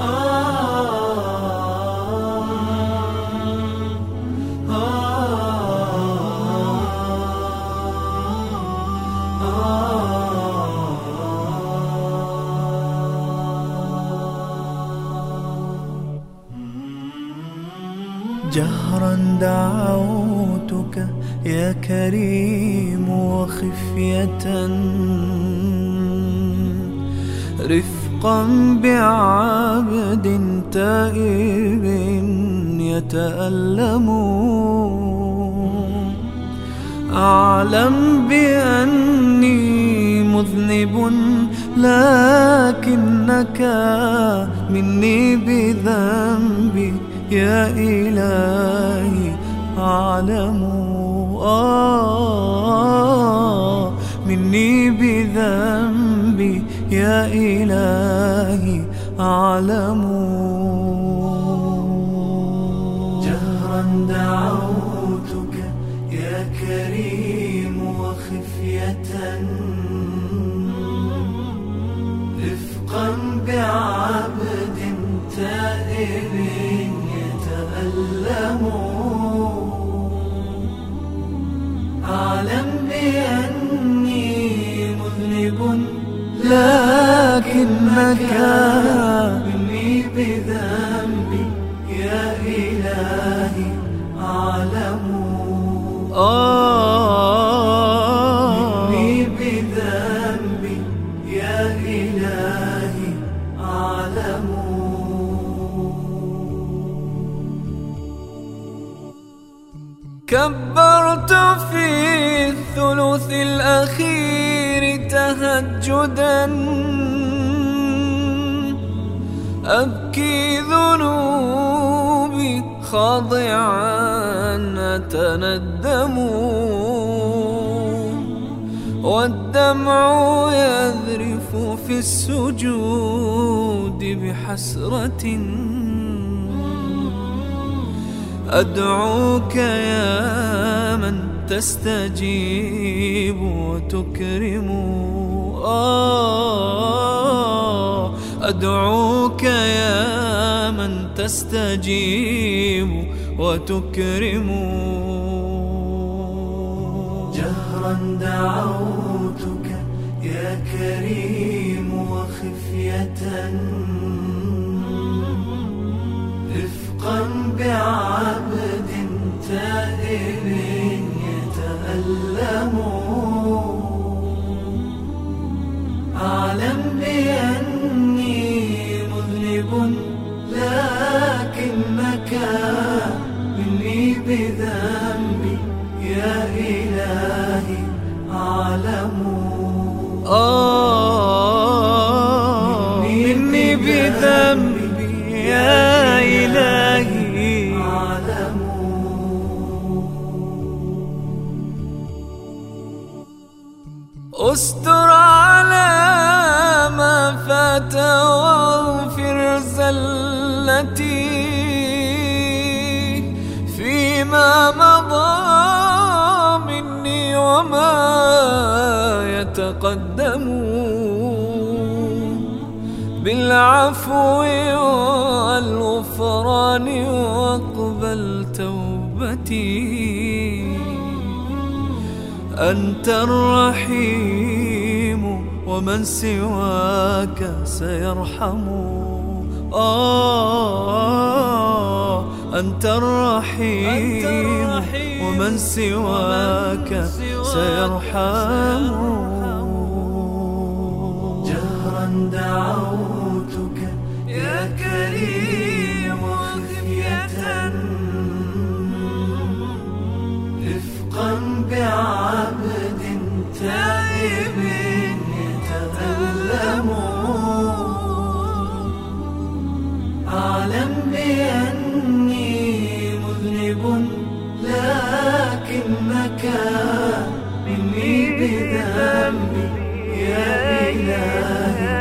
جهرا دعوتك يا كريم وخفية. رفقا بعافية تائب يتألم. أعلم بأني مذنب لكنك مني بذنبي يا إلهي أعلم. آه مني بذنبي يا إلهي أعلم جهرا دعوتك يا كريم وخفية. لكنك مني بذنبي يا إلهي أعلم مني بذنبي يا إلهي أعلم كبرت في الثلث الأخير تهجدا. أبكي ذنوبي خاضعا أتندم والدمع يذرف في السجود بحسرة. أدعوك يا من تستجيب وتكرم. آه أدعوك يا من تستجيب وتكرم. جهرا دعوتك يا كريم وخفية. رفقا بعبد تائب يتألم. أعلم بأني إلهي أعلم. آه مني بذنبي يا إلهي أعلم. أستر على ما فات واغفر زلتي يتقدم بالعفو والغفران واقبل توبتي. أنت الرحيم ومن سواك سيرحم. آه. أنت الرحيم ومن سواك سيرحم جهرا دعوتك يا كريم خفية. رفقا بعبد تائب يتألم. أعلم مذنب لكنك مني بذنبي يا إلهي.